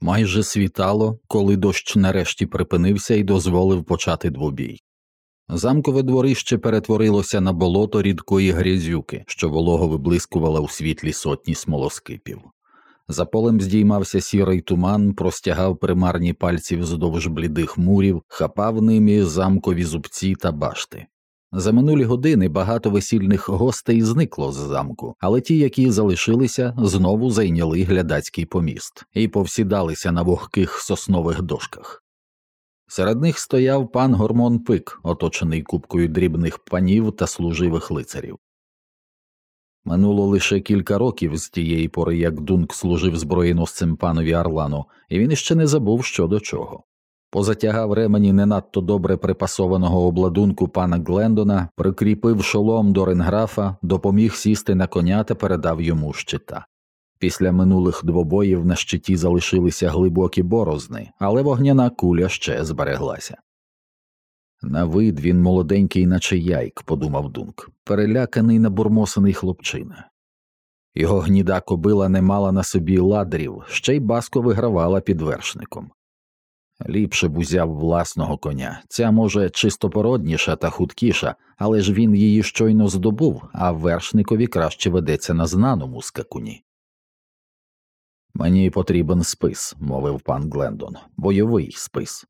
Майже світало, коли дощ нарешті припинився і дозволив почати двобій. Замкове дворище перетворилося на болото рідкої грязюки, що волого виблискувала у світлі сотні смолоскипів. За полем здіймався сірий туман, простягав примарні пальці вздовж блідих мурів, хапав ними замкові зубці та башти. За минулі години багато весільних гостей зникло з замку, але ті, які залишилися, знову зайняли глядацький поміст і повсідалися на вогких соснових дошках. Серед них стояв пан Гормон Пик, оточений купкою дрібних панів та служивих лицарів. Минуло лише кілька років з тієї пори, як Дунк служив зброєносцем панові Арлану, і він іще не забув що до чого. Позатягав ремені не надто добре припасованого обладунку пана Глендона, прикріпив шолом до ренграфа, допоміг сісти на коня та передав йому щита. Після минулих двобоїв на щиті залишилися глибокі борозни, але вогняна куля ще збереглася. На вид він молоденький, наче яйк, подумав Дунк, переляканий набурмосений хлопчина. Його гніда кобила не мала на собі ладрів, ще й баско вигравала під вершником. Ліпше б узяв власного коня, ця, може, чистопородніша та хуткіша, але ж він її щойно здобув, а вершникові краще ведеться на знаному скакуні. Мені потрібен спис, мовив пан Глендон, бойовий спис.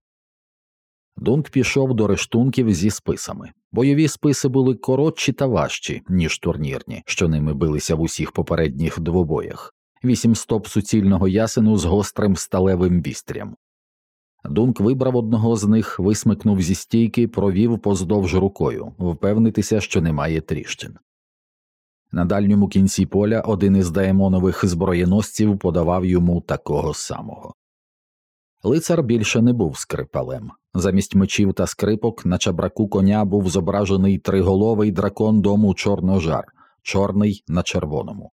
Дунк пішов до рештунків зі списами. Бойові списи були коротші та важчі, ніж турнірні, що ними билися в усіх попередніх двобоях, вісім стоп суцільного ясену з гострим сталевим вістрям. Дунк вибрав одного з них, висмикнув зі стійки, провів поздовж рукою, впевнитися, що немає тріщин. На дальньому кінці поля один із даемонових зброєносців подавав йому такого самого. Лицар більше не був скрипалем. Замість мечів та скрипок на чабраку коня був зображений триголовий дракон дому чорножар, чорний на червоному.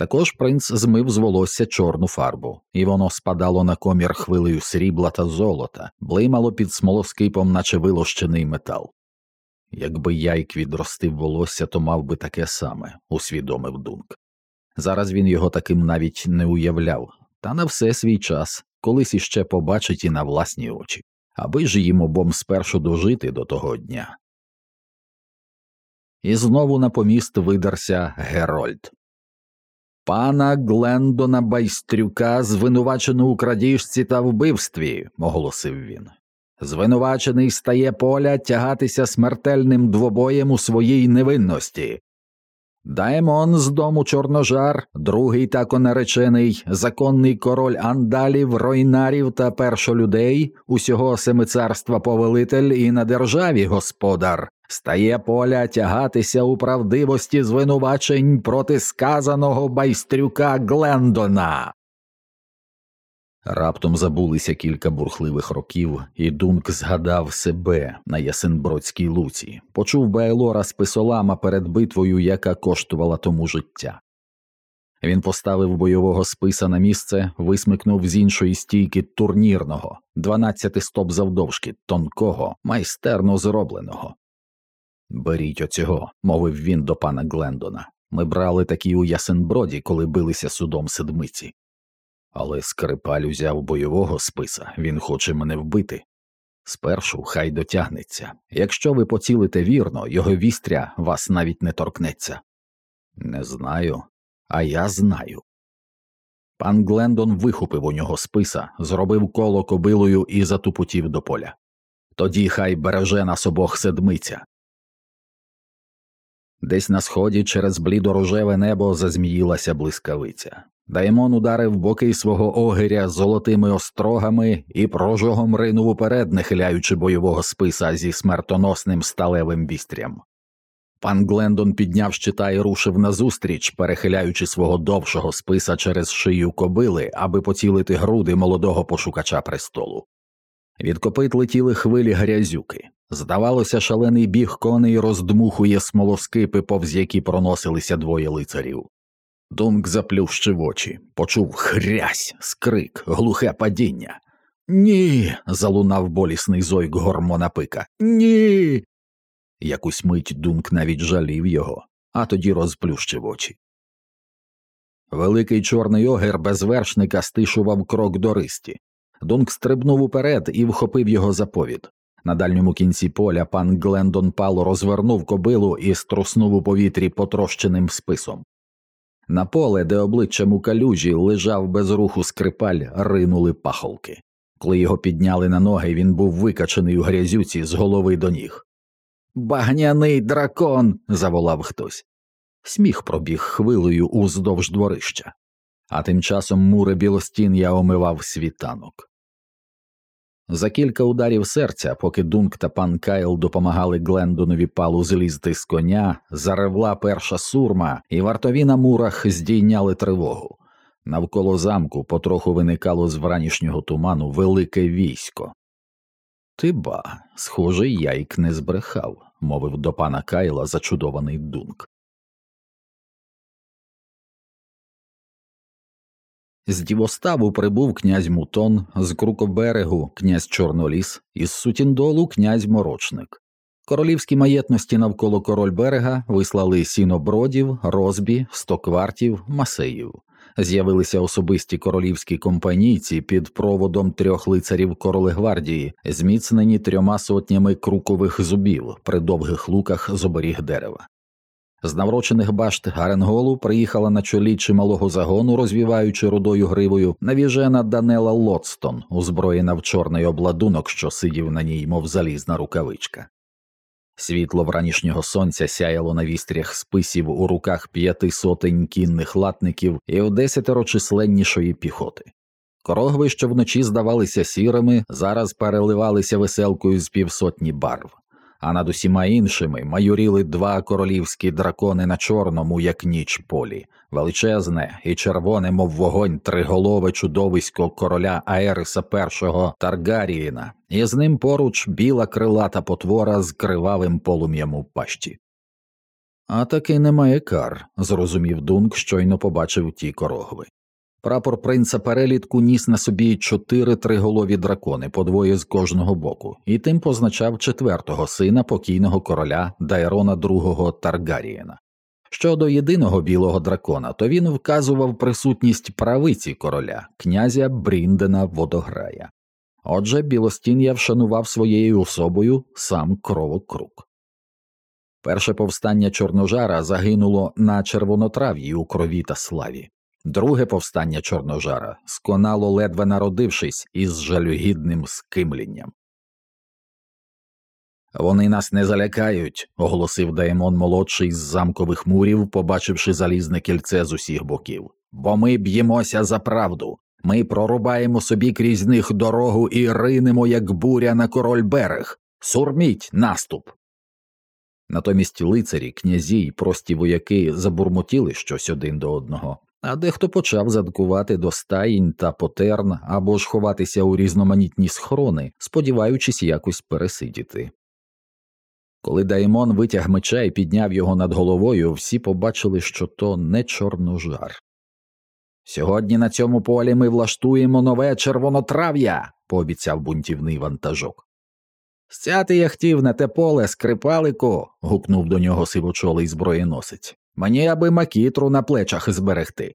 Також принц змив з волосся чорну фарбу, і воно спадало на комір хвилею срібла та золота, блимало під смолоскипом, наче вилощений метал. Якби яйк відростив волосся, то мав би таке саме, усвідомив Дунк. Зараз він його таким навіть не уявляв, та на все свій час, колись іще побачить і на власні очі, аби ж їм обом спершу дожити до того дня. І знову на поміст видерся Герольд. Пана Глендона Байстрюка звинувачено у крадіжці та вбивстві, оголосив він. Звинувачений стає поля тягатися смертельним двобоєм у своїй невинності. Даймон з дому Чорножар, другий тако наречений, законний король андалів, ройнарів та першолюдей, усього семицарства повелитель і на державі господар, стає поля тягатися у правдивості звинувачень проти сказаного байстрюка Глендона. Раптом забулися кілька бурхливих років, і Дунк згадав себе на Ясенбродській луці, почув Байлора з писолама перед битвою, яка коштувала тому життя. Він поставив бойового списа на місце, висмикнув з іншої стійки турнірного, дванадцяти стоп завдовжки, тонкого, майстерно зробленого. Беріть оцього, мовив він до пана Глендона. Ми брали такі у Ясенброді, коли билися судом седмиці. Але скрипаль узяв бойового списа, він хоче мене вбити. Спершу хай дотягнеться. Якщо ви поцілите вірно, його вістря вас навіть не торкнеться. Не знаю, а я знаю. Пан Глендон вихопив у нього списа, зробив коло кобилою і затупотів до поля. Тоді хай береже нас обох седмиця. Десь на сході через блідорожеве небо зазміїлася блискавиця. Даймон ударив боки свого огиря золотими острогами і прожогом ринув уперед, нахиляючи бойового списа зі смертоносним сталевим вістрям. Пан Глендон підняв щита і рушив назустріч, перехиляючи свого довшого списа через шию кобили, аби поцілити груди молодого пошукача престолу. Від копит летіли хвилі грязюки. Здавалося, шалений біг коней роздмухує смолоскипи, повз які проносилися двоє лицарів. Дунк заплющив очі, почув хрясь, скрик, глухе падіння. Ні. залунав болісний зойк гормона пика. Ні. Якусь мить Дунк навіть жалів його, а тоді розплющив очі. Великий чорний огір без вершника стишував крок до ристі. Дунк стрибнув уперед і вхопив його за повід. На дальньому кінці поля пан Глендон Пало розвернув кобилу і струснув у повітрі потрощеним списом. На поле, де обличчям у калюжі лежав без руху скрипаль, ринули пахолки. Коли його підняли на ноги, він був викачений у грязюці з голови до ніг. Багняний дракон. заволав хтось. Сміх пробіг хвилею уздовж дворища, а тим часом мури білостін'я омивав світанок. За кілька ударів серця, поки Дунк та пан Кайл допомагали Глендонові палу злізти з коня, заревла перша сурма, і вартові на мурах здійняли тривогу. Навколо замку потроху виникало з вранішнього туману велике військо. Ти ба, схоже, яйк не збрехав, мовив до пана Кайла зачудований Дунк. З дівоставу прибув князь Мутон, з Крукоберегу князь Чорноліс, із Сутіндолу князь Морочник. Королівські маєтності навколо король берега вислали сінобродів, розбі, стоквартів, масеїв. З'явилися особисті королівські компанійці під проводом трьох лицарів королегвардії, зміцнені трьома сотнями крукових зубів при довгих луках з оберіг дерева. З наврочених башт Гаренголу приїхала на чолі чималого загону, розвіваючи рудою гривою, навіжена Данела Лотстон, озброєна в чорний обладунок, що сидів на ній, мов залізна рукавичка. Світло вранішнього сонця сяяло на вістрях списів у руках п'яти сотень кінних латників і у десятеро численнішої піхоти. Корогви, що вночі здавалися сірими, зараз переливалися веселкою з півсотні барв а над усіма іншими майоріли два королівські дракони на чорному, як ніч полі, величезне і червоне, мов вогонь, триголове чудовисько короля Аериса І Таргаріїна, і з ним поруч біла крилата потвора з кривавим полум'ям у пащі. А таки немає кар, зрозумів Дунк, щойно побачив ті корогви. Прапор принца перелітку ніс на собі чотири триголові дракони по двоє з кожного боку, і тим позначав четвертого сина покійного короля Дайрона II Таргарієна. Щодо єдиного білого дракона, то він вказував присутність правиці короля, князя Бріндена Водограя. Отже, Білостін'я вшанував своєю особою сам кровокрук. Перше повстання Чорножара загинуло на червонотрав'ї у крові та славі. Друге повстання Чорножара сконало, ледве народившись із жалюгідним скимлінням. Вони нас не залякають, оголосив Даємон молодший з замкових мурів, побачивши залізне кільце з усіх боків. Бо ми б'ємося за правду. Ми прорубаємо собі крізь них дорогу і ринемо, як буря на король берег. Сурміть наступ. Натомість лицарі, князі й прості вояки забурмотіли щось один до одного а дехто почав задкувати до стаїнь та потерн або ж ховатися у різноманітні схорони, сподіваючись якось пересидіти. Коли Даймон витяг меча і підняв його над головою, всі побачили, що то не чорножар. Сьогодні на цьому полі ми влаштуємо нове червонотрав'я, пообіцяв бунтівний вантажок. Сяти я хотів на те поле, скрипалику. гукнув до нього сивочолий зброєносець. Мені аби макітру на плечах зберегти.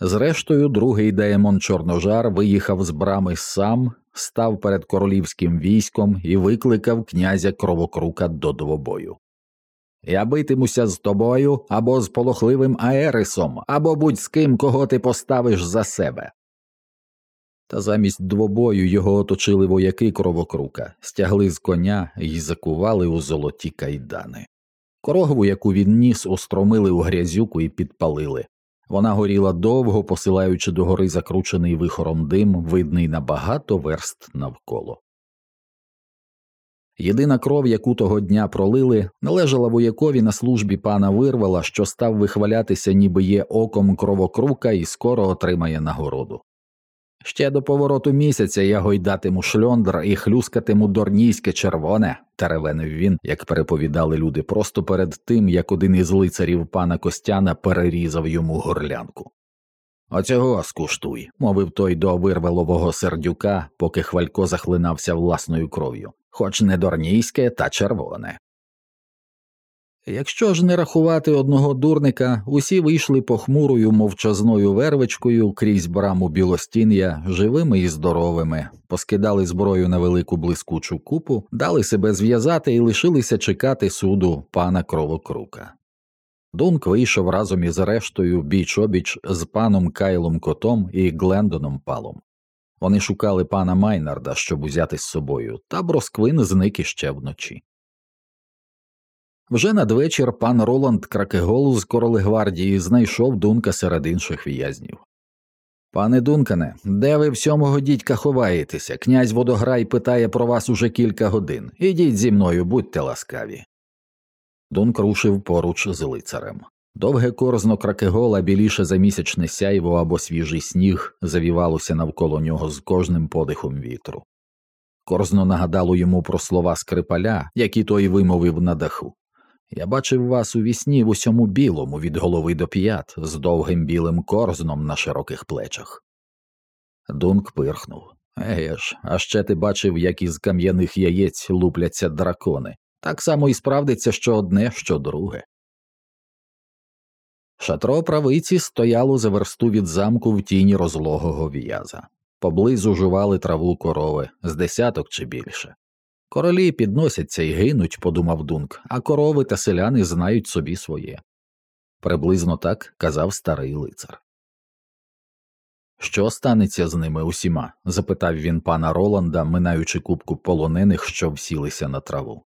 Зрештою, другий Деємон Чорножар виїхав з брами сам, став перед королівським військом і викликав князя кровокрука до двобою. Я битимуся з тобою або з полохливим Аерисом, або будь з ким, кого ти поставиш за себе. Та замість двобою його оточили вояки кровокрука, стягли з коня і закували у золоті кайдани. Корогву, яку він ніс, устромили у грязюку і підпалили. Вона горіла довго, посилаючи до гори закручений вихором дим, видний на багато верст навколо. Єдина кров, яку того дня пролили, належала воякові на службі пана Вирвала, що став вихвалятися, ніби є оком кровокрука і скоро отримає нагороду. Ще до повороту місяця я гойдатиму шльондр і хлюскатиму дорнійське червоне, теревенив він, як переповідали люди, просто перед тим, як один із лицарів пана Костяна перерізав йому горлянку. Оцього скуштуй, мовив той до вирвелового сердюка, поки хвалько захлинався власною кров'ю, хоч не дорнійське та червоне. Якщо ж не рахувати одного дурника, усі вийшли похмурою мовчазною вервичкою крізь браму білостін'я, живими і здоровими, поскидали зброю на велику блискучу купу, дали себе зв'язати і лишилися чекати суду пана Кровокрука. Дунк вийшов разом із рештою біч обіч з паном Кайлом Котом і Глендоном Палом. Вони шукали пана Майнарда, щоб узяти з собою, та Бросквин зник іще вночі. Вже надвечір пан Роланд Кракегол з королегвардії знайшов Дунка серед інших в'язнів. Пане Дункане, де ви всьомого дідька ховаєтеся? Князь Водограй питає про вас уже кілька годин. Ідіть зі мною, будьте ласкаві. Дунк рушив поруч з лицарем. Довге корзно кракегола біліше за місячне сяйво або свіжий сніг завівалося навколо нього з кожним подихом вітру. Корзно нагадало йому про слова скрипаля, які той вимовив на даху. Я бачив вас у вісні в усьому білому від голови до п'ят з довгим білим корзном на широких плечах. Дунк пирхнув. Еге ж, а ще ти бачив, як із кам'яних яєць лупляться дракони. Так само і справдиться що одне, що друге. Шатро правиці стояло за версту від замку в тіні розлогого в'яза. Поблизу жували траву корови з десяток чи більше. Королі підносяться і гинуть, подумав Дунк, а корови та селяни знають собі своє. Приблизно так казав старий лицар. Що станеться з ними усіма? запитав він пана Роланда, минаючи кубку полонених, що всілися на траву.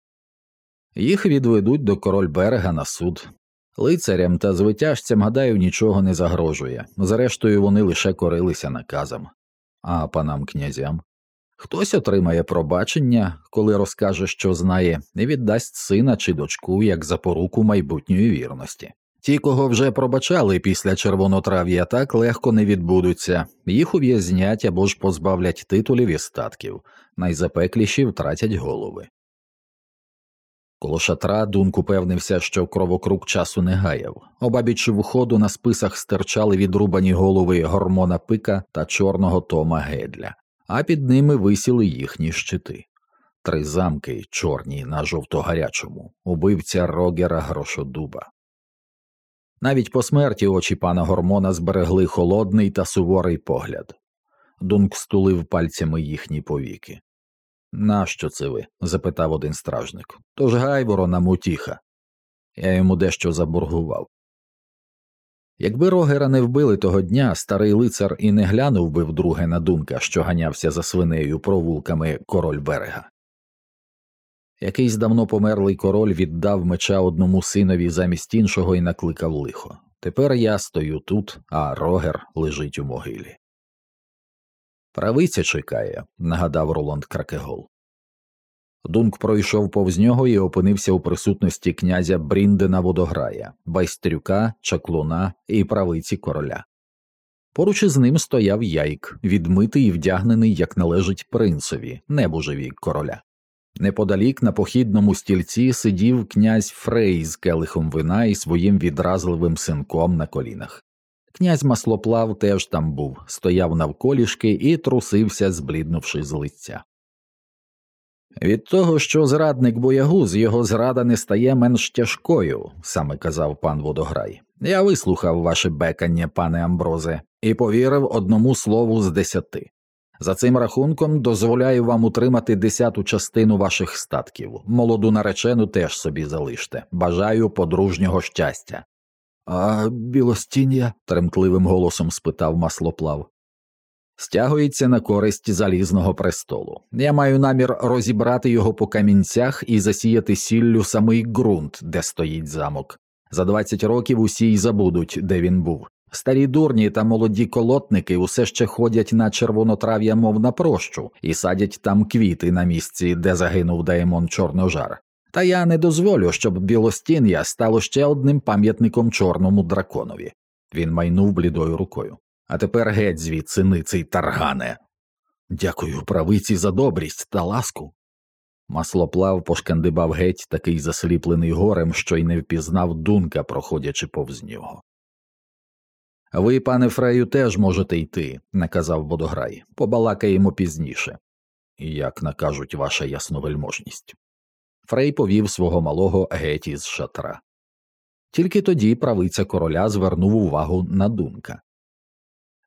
Їх відведуть до король берега на суд. Лицарям та звитяжцям, гадаю, нічого не загрожує, зрештою, вони лише корилися наказам, а панам князям. Хтось отримає пробачення, коли розкаже, що знає, і віддасть сина чи дочку як запоруку майбутньої вірності. Ті, кого вже пробачали після червонотрав'я, так легко не відбудуться, їх ув'язнять або ж позбавлять титулів і статків, найзапекліші втратять голови. Коло шатра Дунк упевнився, що кровокрук часу не гаяв. Обабіч входу на списах стирчали відрубані голови гормона пика та чорного Тома Гедля, а під ними висіли їхні щити. Три замки, чорні на жовтогарячому, убивця Рогера Грошодуба. Навіть по смерті очі пана Гормона зберегли холодний та суворий погляд. Дунк стулив пальцями їхні повіки. Нащо це ви? запитав один стражник. Тож гайворо нам утіха. Я йому дещо заборгував. Якби рогера не вбили того дня, старий лицар і не глянув би вдруге на дунка, що ганявся за свинею провулками король берега. Якийсь давно померлий король віддав меча одному синові замість іншого і накликав лихо. Тепер я стою тут, а рогер лежить у могилі. Правиця чекає, нагадав Роланд Кракегол. Дунк пройшов повз нього і опинився у присутності князя Бріндена Водограя, байстрюка, чаклуна і правиці короля. Поруч із ним стояв яйк, відмитий і вдягнений, як належить принцеві, небожеві короля. Неподалік на похідному стільці сидів князь Фрей з келихом вина і своїм відразливим синком на колінах. Князь маслоплав теж там був, стояв навколішки і трусився, збліднувши з лиця. Від того, що зрадник боягуз, його зрада не стає менш тяжкою, саме казав пан Водограй. Я вислухав ваше бекання, пане Амброзе, і повірив одному слову з десяти. За цим рахунком дозволяю вам утримати десяту частину ваших статків. Молоду наречену теж собі залиште. Бажаю подружнього щастя. А білостіння? тремтливим голосом спитав маслоплав. Стягується на користь залізного престолу. Я маю намір розібрати його по камінцях і засіяти сіллю самий ґрунт, де стоїть замок. За двадцять років усі й забудуть, де він був. Старі дурні та молоді колотники усе ще ходять на червонотрав'я, мов на прощу, і садять там квіти на місці, де загинув Даємон Чорножар. Та я не дозволю, щоб білостін'я стало ще одним пам'ятником чорному драконові. Він майнув блідою рукою. А тепер геть звідси ниций таргане. Дякую правиці за добрість та ласку. Маслоплав пошкандибав геть, такий засліплений горем, що й не впізнав дунка, проходячи повз нього. Ви, пане Фрею, теж можете йти, наказав водограй, побалакаємо пізніше. Як накажуть ваша ясновельможність. Фрей повів свого малого геть із шатра. Тільки тоді правиця короля звернув увагу на дунка.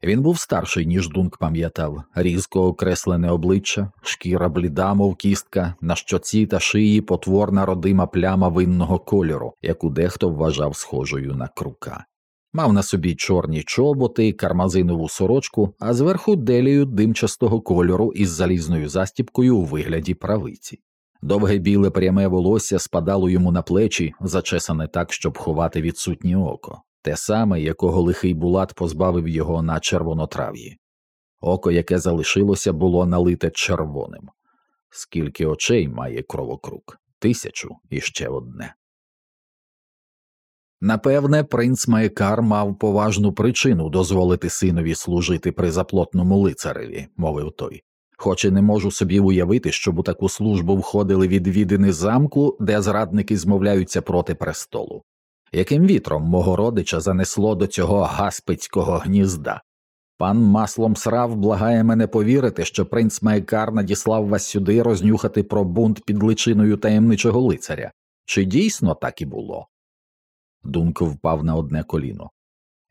Він був старший, ніж Дунк пам'ятав, різко окреслене обличчя, шкіра бліда, мов кістка, на щоці та шиї потворна родима пляма винного кольору, яку дехто вважав схожою на крука. Мав на собі чорні чоботи, кармазинову сорочку, а зверху делію димчастого кольору із залізною застіпкою у вигляді правиці. Довге біле пряме волосся спадало йому на плечі, зачесане так, щоб ховати відсутнє око те саме, якого лихий булат позбавив його на червонотрав'ї. Око, яке залишилося, було налите червоним. Скільки очей має кровокрук? Тисячу і ще одне. Напевне, принц Маєкар мав поважну причину дозволити синові служити при заплотному лицареві, мовив той, хоч і не можу собі уявити, щоб у таку службу входили відвідини замку, де зрадники змовляються проти престолу яким вітром мого родича занесло до цього гаспицького гнізда. Пан маслом срав благає мене повірити, що принц Майкар надіслав вас сюди рознюхати про бунт під личиною таємничого лицаря. Чи дійсно так і було? Дунк впав на одне коліно.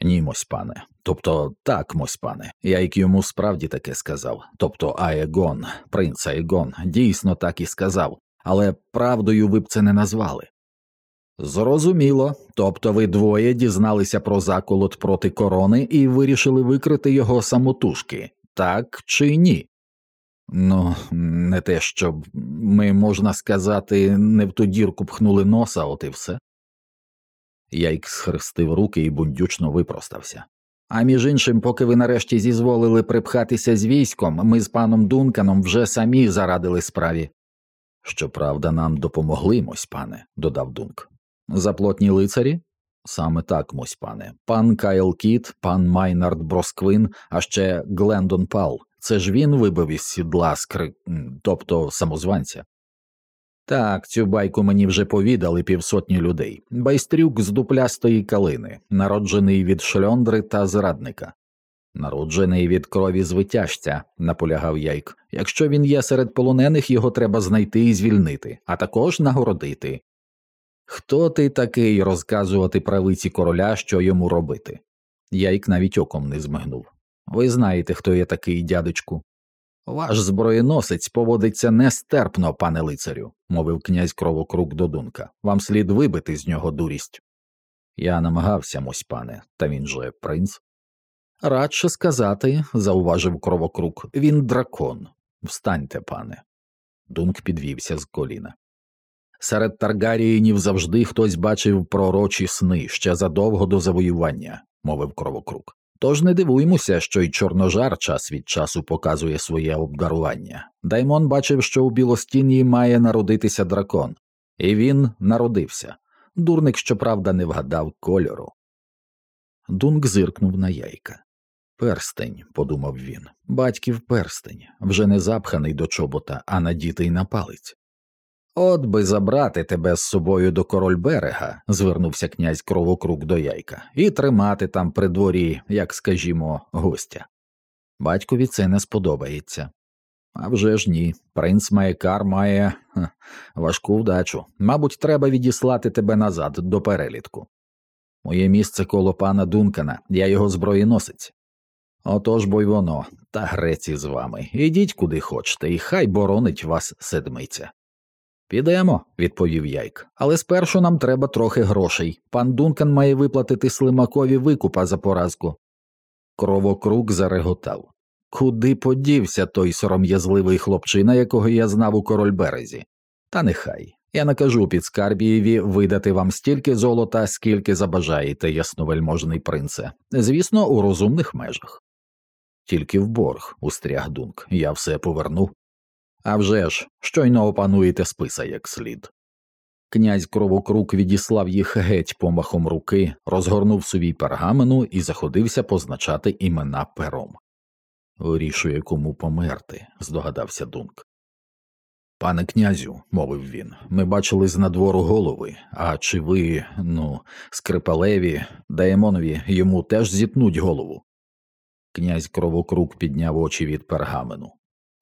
Ні, мось пане. Тобто так, мось пане. Я як йому справді таке сказав. Тобто Аегон, принц Аегон, дійсно так і сказав, але правдою ви б це не назвали. Зрозуміло, тобто ви двоє дізналися про заколот проти корони і вирішили викрити його самотужки, так чи ні? Ну, не те, щоб ми, можна сказати, не в ту дірку пхнули носа, от і все. Яйк схрестив руки і бундючно випростався. А між іншим, поки ви нарешті зізволили припхатися з військом, ми з паном Дунканом вже самі зарадили справі. Щоправда, нам допомогли, мосьпане, додав Дунк. Заплотні лицарі? Саме так, мосьпане. Пан Кайл Кіт, пан Майнард Бросквин, а ще Глендон Пал. Це ж він вибив із сідла скри... тобто самозванця. Так, цю байку мені вже повідали півсотні людей. Байстрюк з дуплястої калини, народжений від шльондри та зрадника. Народжений від крові звитяжця, наполягав Яйк. Якщо він є серед полонених, його треба знайти і звільнити, а також нагородити. Хто ти такий розказувати правиці короля, що йому робити? Яйк навіть оком не змигнув. Ви знаєте, хто я такий, дядечку. Ваш зброєносець поводиться нестерпно, пане лицарю, мовив князь кровокрук до Дунка. Вам слід вибити з нього дурість. Я намагався, мось пане, та він же принц. Радше сказати, зауважив кровокрук, він дракон. Встаньте, пане. Дунк підвівся з коліна. Серед Таргаріїнів завжди хтось бачив пророчі сни ще задовго до завоювання, мовив кровокрук. Тож не дивуймося, що й чорножар час від часу показує своє обдарування. Даймон бачив, що у Білостінії має народитися дракон, і він народився. Дурник, щоправда, не вгадав кольору. Дунк зиркнув на яйка. Перстень, подумав він, батьків перстень, вже не запханий до чобота, а надітий на палець. От би забрати тебе з собою до король берега, звернувся князь кровокрук до яйка, і тримати там при дворі, як скажімо, гостя. Батькові це не сподобається. А вже ж ні, принц Маєкар має ха, важку вдачу. Мабуть, треба відіслати тебе назад до перелітку. Моє місце коло пана Дункана, я його зброєносець. Отож бо й воно, та греці з вами. Ідіть куди хочете, і хай боронить вас седмиця. Підемо, відповів Яйк, але спершу нам треба трохи грошей. Пан Дункан має виплатити слимакові викупа за поразку. Кровокрук зареготав. Куди подівся той сором'язливий хлопчина, якого я знав у король березі? Та нехай. Я накажу під Скарбієві видати вам стільки золота, скільки забажаєте, ясновельможний принце, звісно, у розумних межах. Тільки в борг, устряг Дунк, я все поверну. А вже ж, щойно опануєте списа як слід. Князь кровокрук відіслав їх геть помахом руки, розгорнув собі пергамену і заходився позначати імена пером. Вирішує, кому померти, здогадався Дунк. Пане князю, мовив він, ми бачили з надвору голови, а чи ви, ну, скрипалеві, Даємонові йому теж зітнуть голову. Князь кровокрук підняв очі від пергамену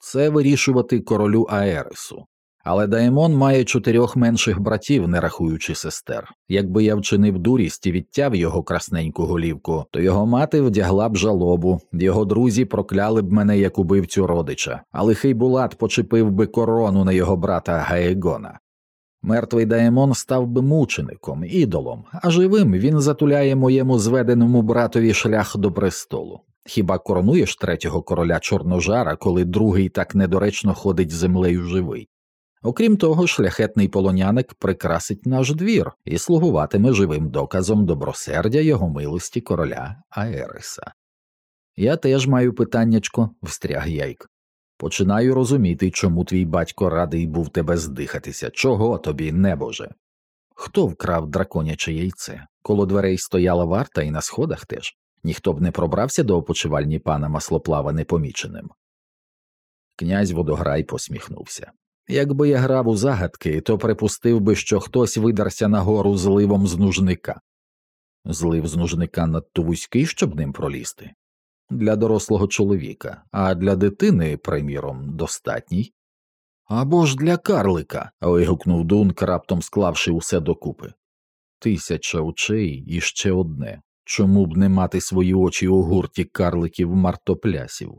це вирішувати королю Аересу. Але Даемон має чотирьох менших братів, не рахуючи сестер. Якби я вчинив дурість і відтяв його красненьку голівку, то його мати вдягла б жалобу, його друзі прокляли б мене як убивцю родича, а лихий Булат почепив би корону на його брата Гаегона. Мертвий Даемон став би мучеником, ідолом, а живим він затуляє моєму зведеному братові шлях до престолу. Хіба коронуєш третього короля Чорножара, коли другий так недоречно ходить землею живий? Окрім того, шляхетний полоняник прикрасить наш двір і слугуватиме живим доказом добросердя його милості короля Аериса. Я теж маю питаннячко, встряг яйк. Починаю розуміти, чому твій батько радий був тебе здихатися, чого тобі, небоже. Хто вкрав драконяче яйце? Коло дверей стояла варта і на сходах теж. Ніхто б не пробрався до опочивальні пана маслоплава непоміченим. Князь водограй посміхнувся. Якби я грав у загадки, то припустив би, що хтось видарся нагору зливом з нужника. Злив з нужника надто вузький, щоб ним пролізти. Для дорослого чоловіка, а для дитини, приміром, достатній. Або ж для карлика. вигукнув Дунк, раптом склавши усе докупи. Тисяча очей і ще одне. Чому б не мати свої очі у гурті карликів мартоплясів?